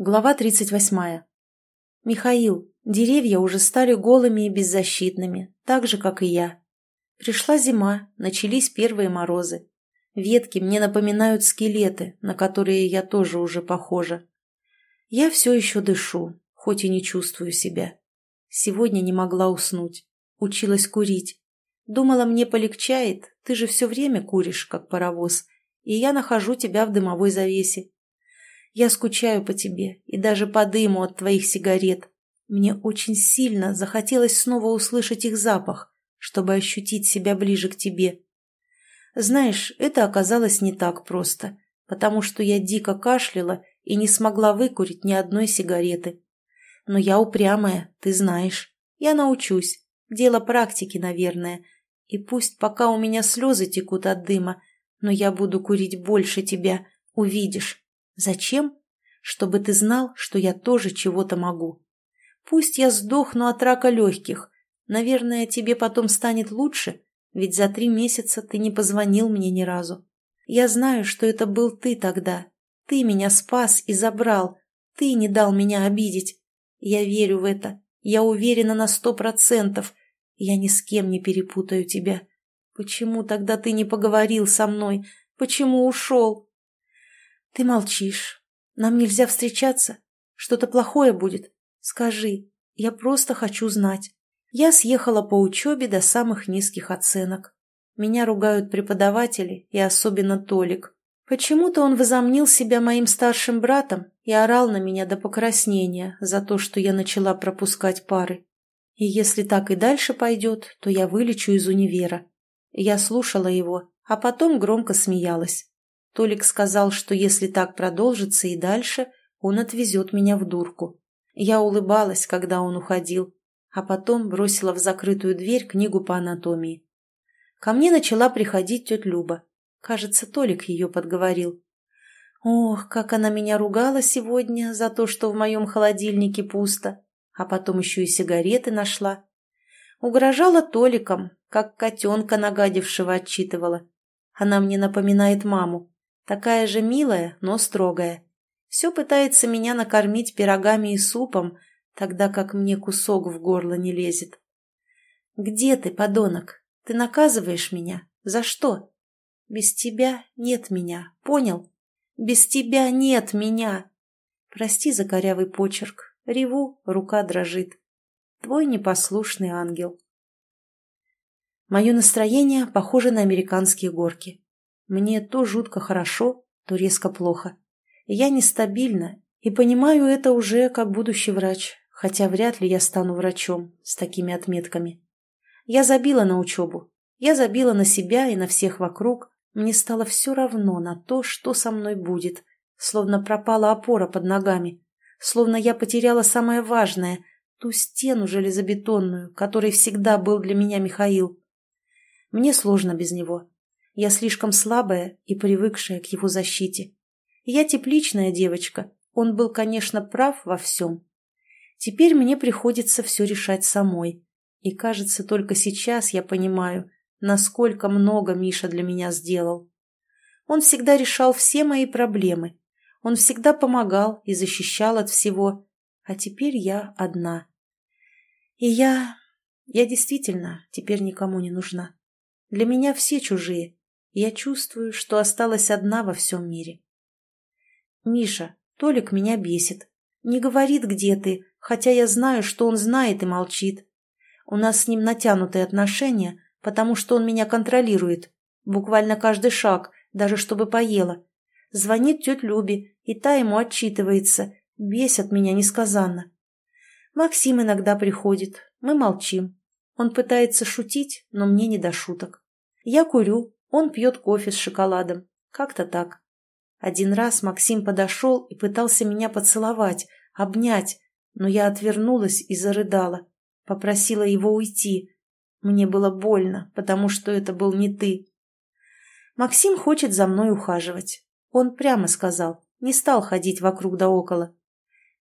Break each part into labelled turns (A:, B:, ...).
A: Глава 38. Михаил, деревья уже стали голыми и беззащитными, так же, как и я. Пришла зима, начались первые морозы. Ветки мне напоминают скелеты, на которые я тоже уже похожа. Я все еще дышу, хоть и не чувствую себя. Сегодня не могла уснуть. Училась курить. Думала, мне полегчает, ты же все время куришь, как паровоз, и я нахожу тебя в дымовой завесе. Я скучаю по тебе и даже по дыму от твоих сигарет. Мне очень сильно захотелось снова услышать их запах, чтобы ощутить себя ближе к тебе. Знаешь, это оказалось не так просто, потому что я дико кашляла и не смогла выкурить ни одной сигареты. Но я упрямая, ты знаешь. Я научусь. Дело практики, наверное. И пусть пока у меня слезы текут от дыма, но я буду курить больше тебя, увидишь. Зачем? Чтобы ты знал, что я тоже чего-то могу. Пусть я сдохну от рака легких. Наверное, тебе потом станет лучше, ведь за три месяца ты не позвонил мне ни разу. Я знаю, что это был ты тогда. Ты меня спас и забрал. Ты не дал меня обидеть. Я верю в это. Я уверена на сто процентов. Я ни с кем не перепутаю тебя. Почему тогда ты не поговорил со мной? Почему ушел? Ты молчишь. Нам нельзя встречаться. Что-то плохое будет. Скажи. Я просто хочу знать. Я съехала по учебе до самых низких оценок. Меня ругают преподаватели и особенно Толик. Почему-то он возомнил себя моим старшим братом и орал на меня до покраснения за то, что я начала пропускать пары. И если так и дальше пойдет, то я вылечу из универа. Я слушала его, а потом громко смеялась. Толик сказал, что если так продолжится и дальше, он отвезет меня в дурку. Я улыбалась, когда он уходил, а потом бросила в закрытую дверь книгу по анатомии. Ко мне начала приходить тетя Люба. Кажется, Толик ее подговорил. Ох, как она меня ругала сегодня за то, что в моем холодильнике пусто, а потом еще и сигареты нашла. Угрожала Толиком, как котенка нагадившего отчитывала. Она мне напоминает маму. Такая же милая, но строгая. Все пытается меня накормить пирогами и супом, тогда как мне кусок в горло не лезет. «Где ты, подонок? Ты наказываешь меня? За что?» «Без тебя нет меня, понял? Без тебя нет меня!» Прости за корявый почерк. Реву, рука дрожит. Твой непослушный ангел. Мое настроение похоже на американские горки. Мне то жутко хорошо, то резко плохо. Я нестабильна и понимаю это уже как будущий врач, хотя вряд ли я стану врачом с такими отметками. Я забила на учебу, я забила на себя и на всех вокруг, мне стало все равно на то, что со мной будет, словно пропала опора под ногами, словно я потеряла самое важное, ту стену железобетонную, которой всегда был для меня Михаил. Мне сложно без него. Я слишком слабая и привыкшая к его защите. Я тепличная девочка. Он был, конечно, прав во всем. Теперь мне приходится все решать самой. И, кажется, только сейчас я понимаю, насколько много Миша для меня сделал. Он всегда решал все мои проблемы. Он всегда помогал и защищал от всего. А теперь я одна. И я... Я действительно теперь никому не нужна. Для меня все чужие. Я чувствую, что осталась одна во всем мире. Миша, Толик меня бесит. Не говорит, где ты, хотя я знаю, что он знает и молчит. У нас с ним натянутые отношения, потому что он меня контролирует. Буквально каждый шаг, даже чтобы поела. Звонит тетя Любе, и та ему отчитывается. Бесит меня несказанно. Максим иногда приходит. Мы молчим. Он пытается шутить, но мне не до шуток. Я курю, он пьет кофе с шоколадом. Как-то так. Один раз Максим подошел и пытался меня поцеловать, обнять, но я отвернулась и зарыдала. Попросила его уйти. Мне было больно, потому что это был не ты. Максим хочет за мной ухаживать. Он прямо сказал, не стал ходить вокруг да около.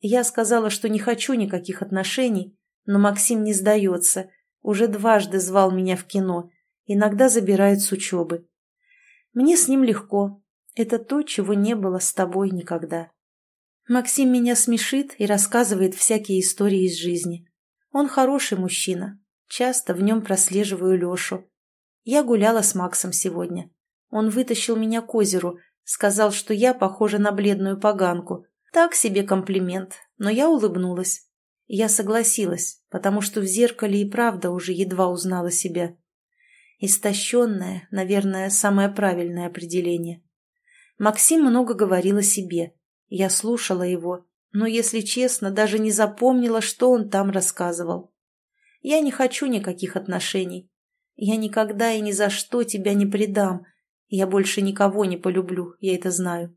A: Я сказала, что не хочу никаких отношений, но Максим не сдается. Уже дважды звал меня в кино иногда забирает с учебы. Мне с ним легко. Это то, чего не было с тобой никогда. Максим меня смешит и рассказывает всякие истории из жизни. Он хороший мужчина. Часто в нем прослеживаю Лешу. Я гуляла с Максом сегодня. Он вытащил меня к озеру, сказал, что я похожа на бледную поганку. Так себе комплимент, но я улыбнулась. Я согласилась, потому что в зеркале и правда уже едва узнала себя. Истощенная, наверное, самое правильное определение. Максим много говорил о себе. Я слушала его, но, если честно, даже не запомнила, что он там рассказывал. Я не хочу никаких отношений. Я никогда и ни за что тебя не предам. Я больше никого не полюблю, я это знаю.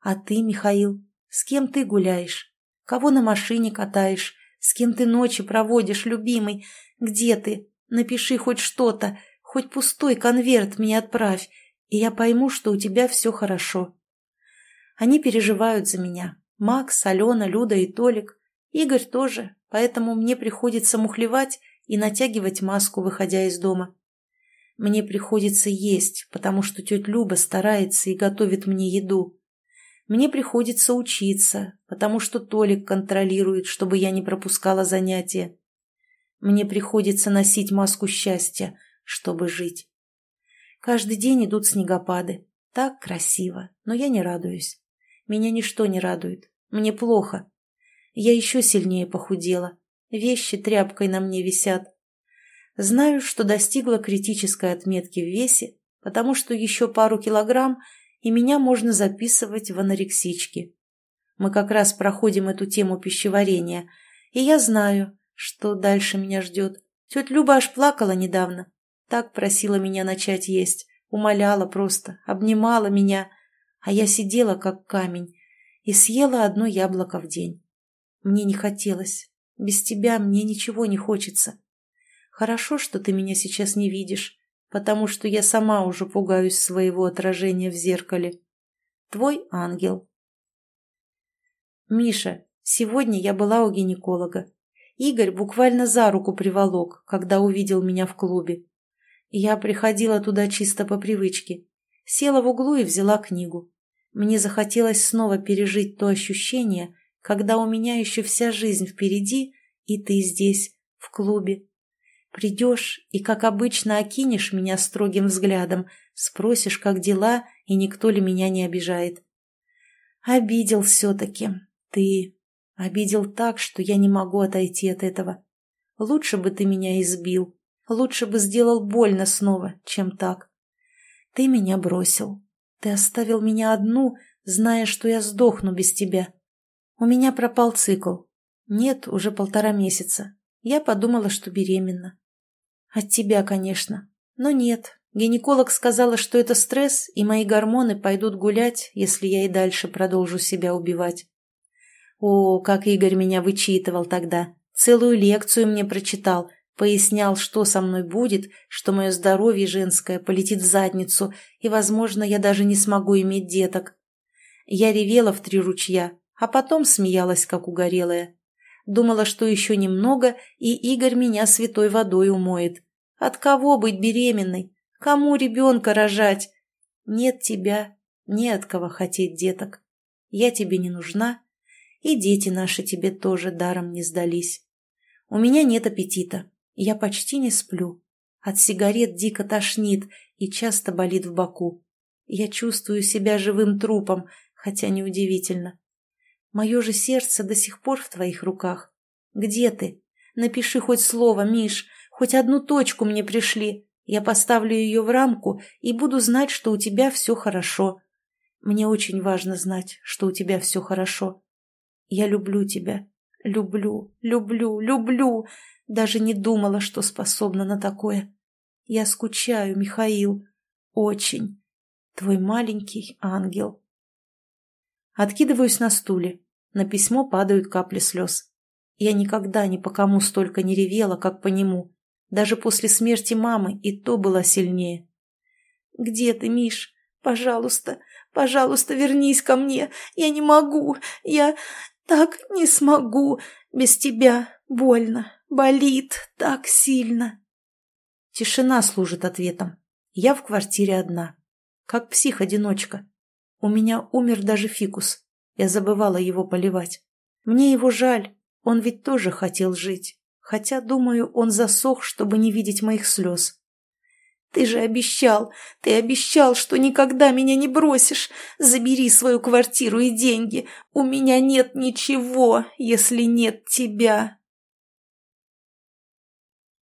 A: А ты, Михаил, с кем ты гуляешь? Кого на машине катаешь? С кем ты ночи проводишь, любимый? Где ты? Напиши хоть что-то, хоть пустой конверт мне отправь, и я пойму, что у тебя все хорошо. Они переживают за меня. Макс, Алена, Люда и Толик. Игорь тоже, поэтому мне приходится мухлевать и натягивать маску, выходя из дома. Мне приходится есть, потому что тетя Люба старается и готовит мне еду. Мне приходится учиться, потому что Толик контролирует, чтобы я не пропускала занятия. Мне приходится носить маску счастья, чтобы жить. Каждый день идут снегопады. Так красиво, но я не радуюсь. Меня ничто не радует. Мне плохо. Я еще сильнее похудела. Вещи тряпкой на мне висят. Знаю, что достигла критической отметки в весе, потому что еще пару килограмм, и меня можно записывать в анорексички. Мы как раз проходим эту тему пищеварения, и я знаю, что дальше меня ждет. Тетя Люба аж плакала недавно. Так просила меня начать есть, умоляла просто, обнимала меня, а я сидела как камень и съела одно яблоко в день. Мне не хотелось. Без тебя мне ничего не хочется. Хорошо, что ты меня сейчас не видишь, потому что я сама уже пугаюсь своего отражения в зеркале. Твой ангел. Миша, сегодня я была у гинеколога. Игорь буквально за руку приволок, когда увидел меня в клубе. Я приходила туда чисто по привычке. Села в углу и взяла книгу. Мне захотелось снова пережить то ощущение, когда у меня еще вся жизнь впереди, и ты здесь, в клубе. Придешь и, как обычно, окинешь меня строгим взглядом, спросишь, как дела, и никто ли меня не обижает. Обидел все-таки. Ты. Обидел так, что я не могу отойти от этого. Лучше бы ты меня избил. Лучше бы сделал больно снова, чем так. Ты меня бросил. Ты оставил меня одну, зная, что я сдохну без тебя. У меня пропал цикл. Нет, уже полтора месяца. Я подумала, что беременна. От тебя, конечно. Но нет. Гинеколог сказала, что это стресс, и мои гормоны пойдут гулять, если я и дальше продолжу себя убивать. О, как Игорь меня вычитывал тогда. Целую лекцию мне прочитал, Пояснял, что со мной будет, что мое здоровье женское полетит в задницу, и, возможно, я даже не смогу иметь деток. Я ревела в три ручья, а потом смеялась, как угорелая. Думала, что еще немного, и Игорь меня святой водой умоет. От кого быть беременной? Кому ребенка рожать? Нет тебя, не от кого хотеть деток. Я тебе не нужна, и дети наши тебе тоже даром не сдались. У меня нет аппетита, я почти не сплю. От сигарет дико тошнит и часто болит в боку. Я чувствую себя живым трупом, хотя неудивительно. Мое же сердце до сих пор в твоих руках. Где ты? Напиши хоть слово, Миш, хоть одну точку мне пришли. Я поставлю ее в рамку и буду знать, что у тебя все хорошо. Мне очень важно знать, что у тебя все хорошо. Я люблю тебя. Люблю, люблю, люблю. Даже не думала, что способна на такое. Я скучаю, Михаил. Очень. Твой маленький ангел. Откидываюсь на стуле. На письмо падают капли слез. Я никогда ни по кому столько не ревела, как по нему. Даже после смерти мамы и то была сильнее. «Где ты, Миш? Пожалуйста, пожалуйста, вернись ко мне. Я не могу. Я так не смогу. Без тебя больно. Болит так сильно. Тишина служит ответом. Я в квартире одна. Как псих-одиночка. У меня умер даже фикус. Я забывала его поливать. Мне его жаль, он ведь тоже хотел жить. Хотя, думаю, он засох, чтобы не видеть моих слез. «Ты же обещал, ты обещал, что никогда меня не бросишь. Забери свою квартиру и деньги. У меня нет ничего, если нет тебя».